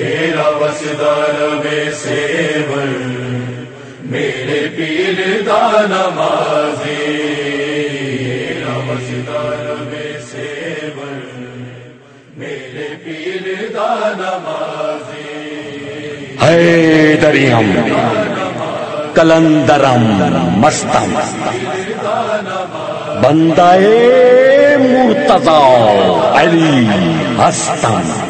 تیرا وسدار میں سیور میرے پیر دان بازی تیرا وسدار میں سیور میرے پیر دان بازی ہے دریم، کلندرم، مستم۔ بندائے مرتضی علی ہستم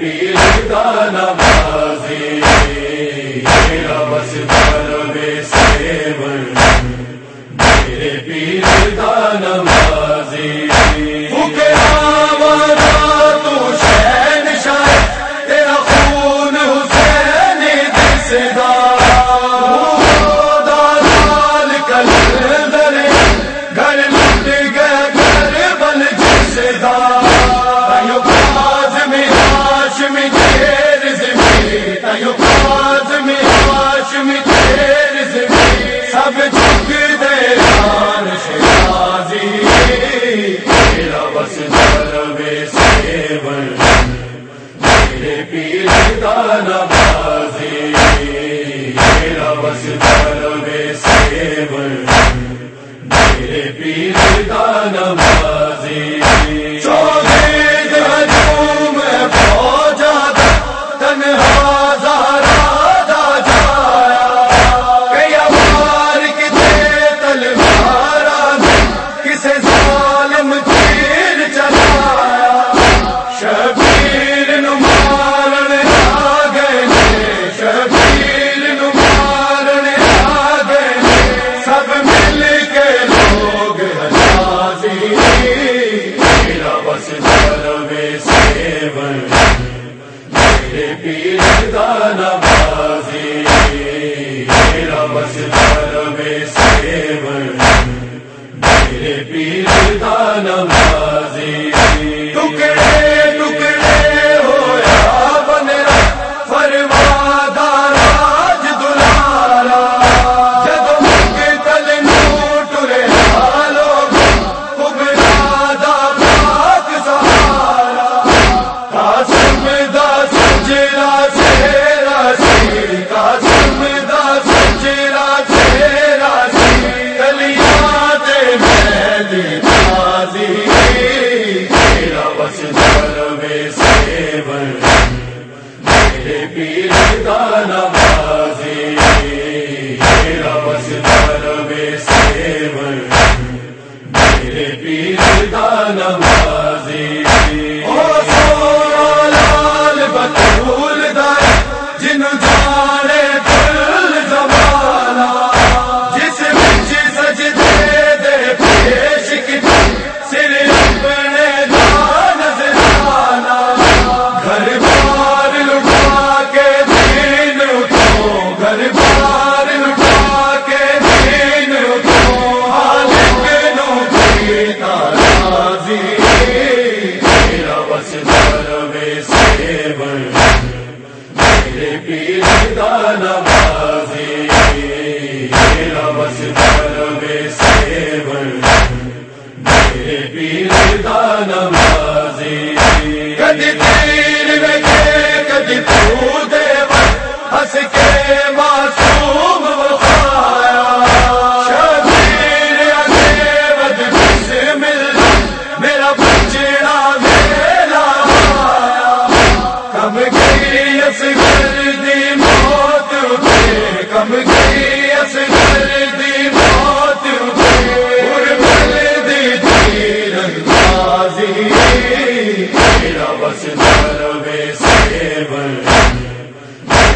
پہ نام میرے پیر دانا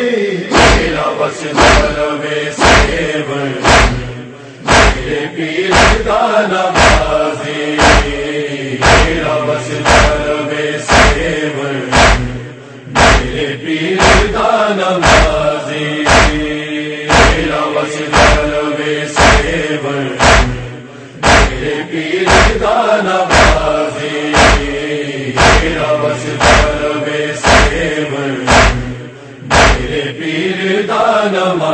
میرا پیر دانا بازی۔ میرا بس میں سیون میرے پیر دانا بازی۔ میرا بس میں سیون میرے پیر دانا بازی۔ نم